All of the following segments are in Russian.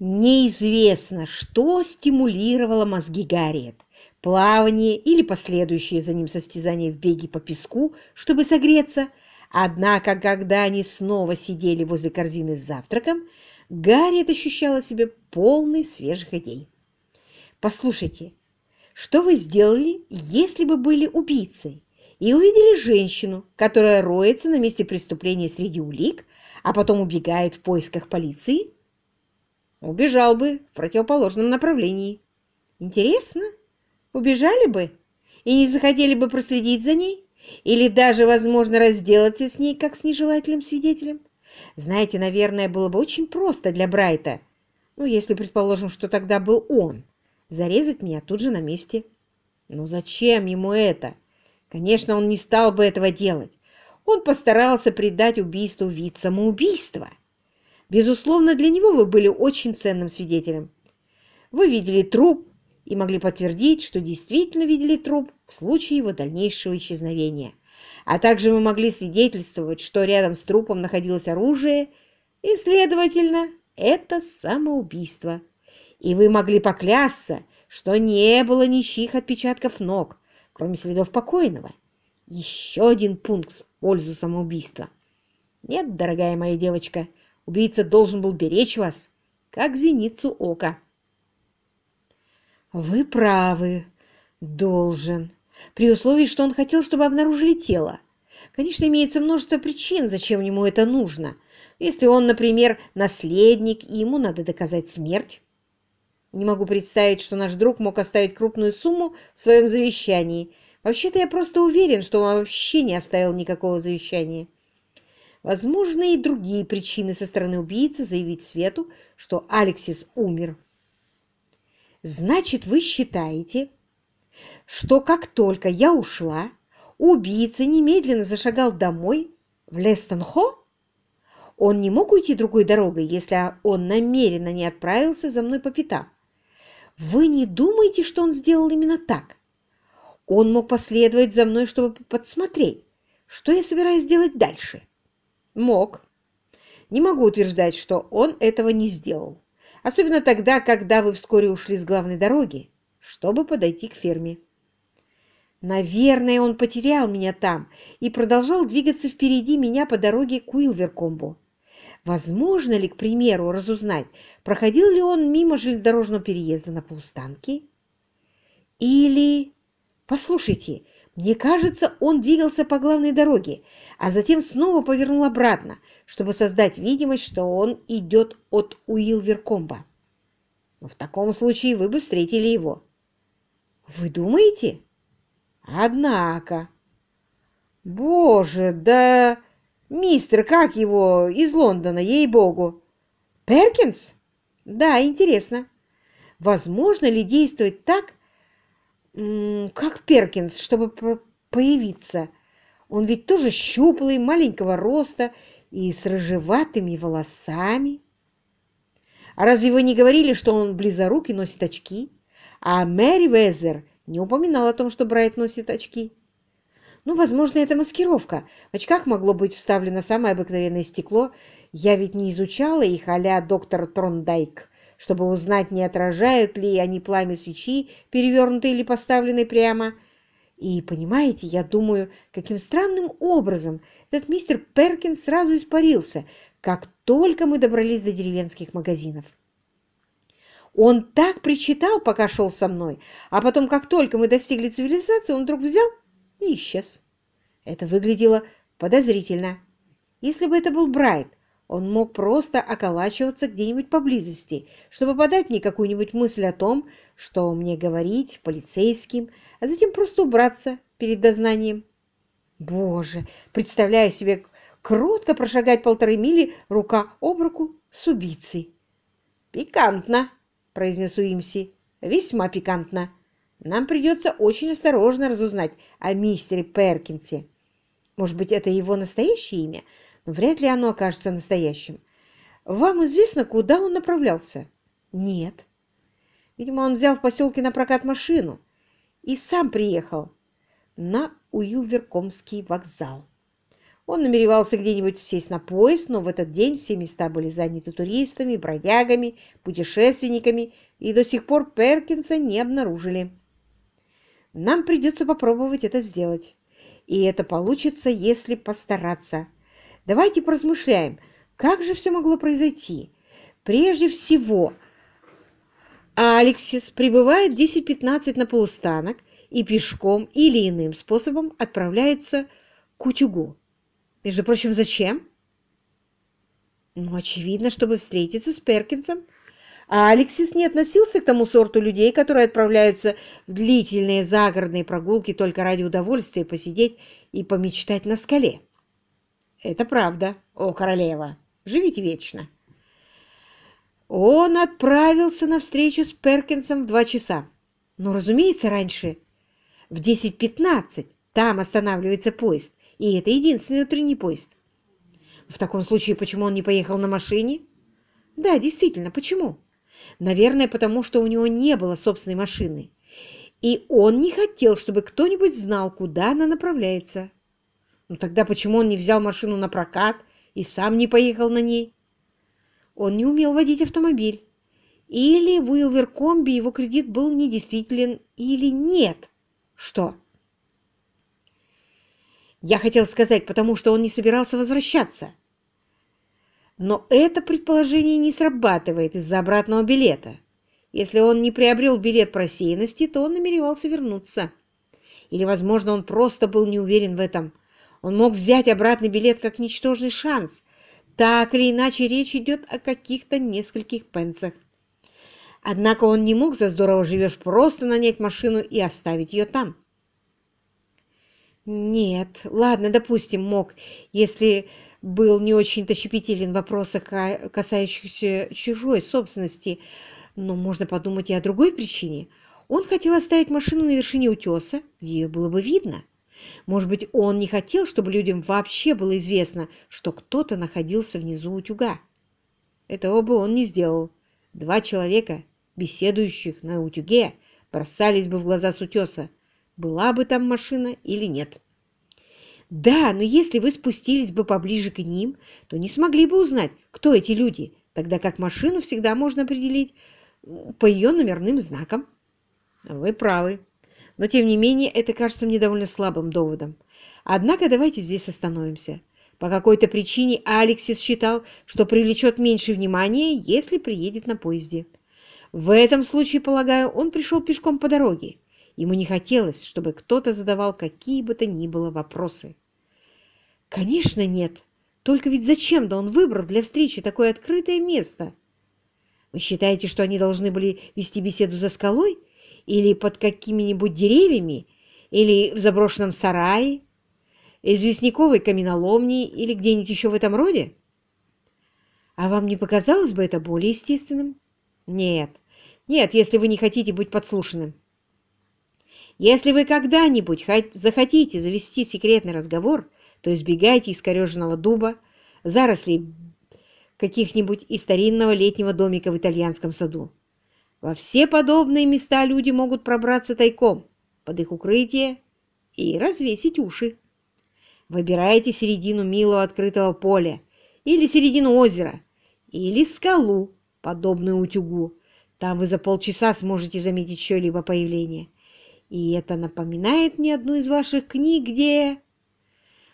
Неизвестно, что стимулировало мозги Гарриет. Плавание или последующие за ним состязания в беге по песку, чтобы согреться. Однако, когда они снова сидели возле корзины с завтраком, Гарриет ощущала себя полной свежих идей. «Послушайте, что вы сделали, если бы были убийцей и увидели женщину, которая роется на месте преступления среди улик, а потом убегает в поисках полиции?» «Убежал бы в противоположном направлении». «Интересно, убежали бы и не захотели бы проследить за ней?» Или даже, возможно, разделаться с ней, как с нежелательным свидетелем? Знаете, наверное, было бы очень просто для Брайта, ну, если предположим, что тогда был он, зарезать меня тут же на месте. Но зачем ему это? Конечно, он не стал бы этого делать. Он постарался придать убийству вид самоубийства. Безусловно, для него вы были очень ценным свидетелем. Вы видели труп и могли подтвердить, что действительно видели труп в случае его дальнейшего исчезновения. А также вы могли свидетельствовать, что рядом с трупом находилось оружие, и, следовательно, это самоубийство. И вы могли поклясться, что не было ничьих отпечатков ног, кроме следов покойного. Еще один пункт в пользу самоубийства. Нет, дорогая моя девочка, убийца должен был беречь вас, как зеницу ока. Вы правы, должен, при условии, что он хотел, чтобы обнаружили тело. Конечно, имеется множество причин, зачем ему это нужно. Если он, например, наследник, и ему надо доказать смерть. Не могу представить, что наш друг мог оставить крупную сумму в своем завещании. Вообще-то я просто уверен, что он вообще не оставил никакого завещания. Возможно, и другие причины со стороны убийцы заявить Свету, что Алексис умер. Значит, вы считаете, что как только я ушла, убийца немедленно зашагал домой в Лестонхо? Он не мог уйти другой дорогой, если он намеренно не отправился за мной по пятам. Вы не думаете, что он сделал именно так? Он мог последовать за мной, чтобы подсмотреть, что я собираюсь делать дальше. Мог. Не могу утверждать, что он этого не сделал. Особенно тогда, когда вы вскоре ушли с главной дороги, чтобы подойти к ферме. Наверное, он потерял меня там и продолжал двигаться впереди меня по дороге к Уилверкомбу. Возможно ли, к примеру, разузнать, проходил ли он мимо железнодорожного переезда на полустанке? Или... Послушайте, мне кажется, он двигался по главной дороге, а затем снова повернул обратно, чтобы создать видимость, что он идет от Уилверкомба. В таком случае вы бы встретили его. Вы думаете? Однако... Боже, да... Мистер, как его, из Лондона, ей-богу. Перкинс? Да, интересно. Возможно ли действовать так, как Перкинс, чтобы появиться? Он ведь тоже щуплый, маленького роста и с рыжеватыми волосами. А разве вы не говорили, что он близорук и носит очки? А Мэри Везер не упоминал о том, что Брайт носит очки. Ну, возможно, это маскировка. В очках могло быть вставлено самое обыкновенное стекло. Я ведь не изучала их а доктор Трондайк, чтобы узнать, не отражают ли они пламя свечи, перевернутой или поставленной прямо. И, понимаете, я думаю, каким странным образом этот мистер Перкин сразу испарился, как только мы добрались до деревенских магазинов. Он так причитал, пока шел со мной, а потом, как только мы достигли цивилизации, он вдруг взял и исчез. Это выглядело подозрительно. Если бы это был Брайт, он мог просто околачиваться где-нибудь поблизости, чтобы подать мне какую-нибудь мысль о том, что мне говорить полицейским, а затем просто убраться перед дознанием. Боже, представляю себе кротко прошагать полторы мили рука об руку с убийцей. Пикантно произнес Уимси. «Весьма пикантно. Нам придется очень осторожно разузнать о мистере Перкинсе. Может быть, это его настоящее имя, вряд ли оно окажется настоящим. Вам известно, куда он направлялся?» «Нет». Видимо, он взял в поселке на прокат машину и сам приехал на Уилверкомский вокзал. Он намеревался где-нибудь сесть на поезд, но в этот день все места были заняты туристами, бродягами, путешественниками, и до сих пор Перкинса не обнаружили. Нам придется попробовать это сделать. И это получится, если постараться. Давайте поразмышляем, как же все могло произойти. Прежде всего, Алексис прибывает 10-15 на полустанок и пешком или иным способом отправляется к утюгу. Между прочим, зачем? Ну, очевидно, чтобы встретиться с Перкинсом. А Алексис не относился к тому сорту людей, которые отправляются в длительные загородные прогулки только ради удовольствия посидеть и помечтать на скале. Это правда, о королева, живите вечно. Он отправился на встречу с Перкинсом в два часа. Но, разумеется, раньше, в 10.15, там останавливается поезд, и это единственный утренний поезд. В таком случае, почему он не поехал на машине? Да, действительно, почему? Наверное, потому что у него не было собственной машины. И он не хотел, чтобы кто-нибудь знал, куда она направляется. Ну тогда почему он не взял машину на прокат и сам не поехал на ней? Он не умел водить автомобиль. Или в Уилверкомби его кредит был недействителен, или нет. Что? Я хотел сказать, потому что он не собирался возвращаться. Но это предположение не срабатывает из-за обратного билета. Если он не приобрел билет по рассеянности, то он намеревался вернуться. Или, возможно, он просто был не уверен в этом. Он мог взять обратный билет как ничтожный шанс. Так или иначе, речь идет о каких-то нескольких пенсах. Однако он не мог за здорово живешь просто нанять машину и оставить ее там. Нет, ладно, допустим, мог, если был не очень-то щепетилен в вопросах, касающихся чужой собственности, но можно подумать и о другой причине. Он хотел оставить машину на вершине утеса, где ее было бы видно. Может быть, он не хотел, чтобы людям вообще было известно, что кто-то находился внизу утюга. Этого бы он не сделал. Два человека, беседующих на утюге, бросались бы в глаза с утеса, была бы там машина или нет. Да, но если вы спустились бы поближе к ним, то не смогли бы узнать, кто эти люди, тогда как машину всегда можно определить по ее номерным знакам. Вы правы. Но, тем не менее, это кажется мне довольно слабым доводом. Однако давайте здесь остановимся. По какой-то причине Алексис считал, что привлечет меньше внимания, если приедет на поезде. В этом случае, полагаю, он пришел пешком по дороге. Ему не хотелось, чтобы кто-то задавал какие бы то ни было вопросы. Конечно, нет. Только ведь зачем-то он выбрал для встречи такое открытое место. Вы считаете, что они должны были вести беседу за скалой? Или под какими-нибудь деревьями? Или в заброшенном сарае? Известняковой каменоломни? Или где-нибудь еще в этом роде? А вам не показалось бы это более естественным? Нет. Нет, если вы не хотите быть подслушанным. Если вы когда-нибудь захотите завести секретный разговор, то избегайте искореженного дуба, зарослей каких-нибудь и старинного летнего домика в итальянском саду. Во все подобные места люди могут пробраться тайком под их укрытие и развесить уши. Выбирайте середину милого открытого поля или середину озера, или скалу, подобную утюгу. Там вы за полчаса сможете заметить что-либо появление. И это напоминает мне одну из ваших книг, где...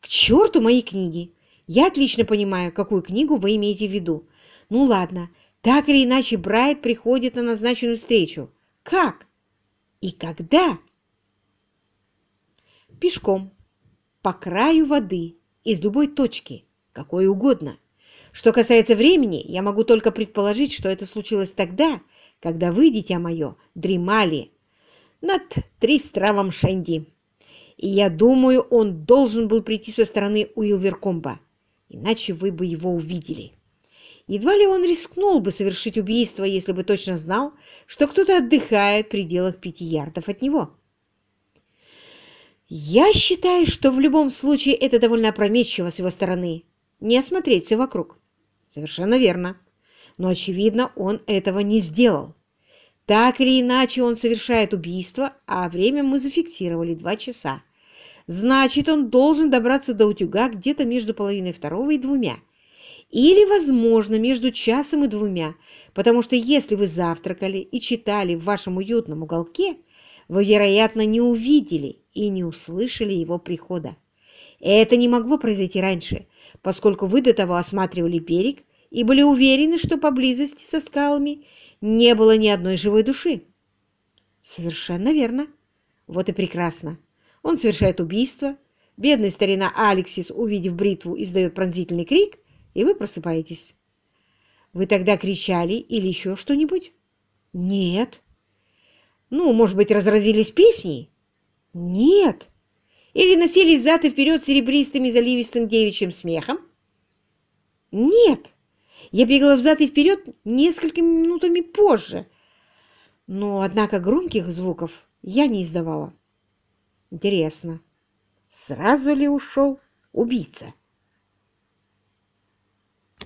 К черту мои книги! Я отлично понимаю, какую книгу вы имеете в виду. Ну ладно, так или иначе Брайт приходит на назначенную встречу. Как? И когда? Пешком, по краю воды, из любой точки, какой угодно. Что касается времени, я могу только предположить, что это случилось тогда, когда вы, дитя мое, дремали над Тристравом Шенди. И я думаю, он должен был прийти со стороны Уилверкомба, иначе вы бы его увидели. Едва ли он рискнул бы совершить убийство, если бы точно знал, что кто-то отдыхает в пределах пяти ярдов от него. Я считаю, что в любом случае это довольно опрометчиво с его стороны, не осмотреться вокруг. Совершенно верно. Но, очевидно, он этого не сделал. Так или иначе он совершает убийство, а время мы зафиксировали два часа. Значит, он должен добраться до утюга где-то между половиной второго и двумя. Или, возможно, между часом и двумя, потому что если вы завтракали и читали в вашем уютном уголке, вы, вероятно, не увидели и не услышали его прихода. Это не могло произойти раньше, поскольку вы до того осматривали берег и были уверены, что поблизости со скалами не было ни одной живой души. Совершенно верно. Вот и прекрасно. Он совершает убийство. Бедный старина Алексис, увидев бритву, издает пронзительный крик, и вы просыпаетесь. Вы тогда кричали или еще что-нибудь? Нет. Ну, может быть, разразились песней? Нет. Или носились зад и вперед серебристым и заливистым девичьим смехом? Нет. Я бегала взад и вперед несколькими минутами позже, но, однако, громких звуков я не издавала. Интересно, сразу ли ушел убийца?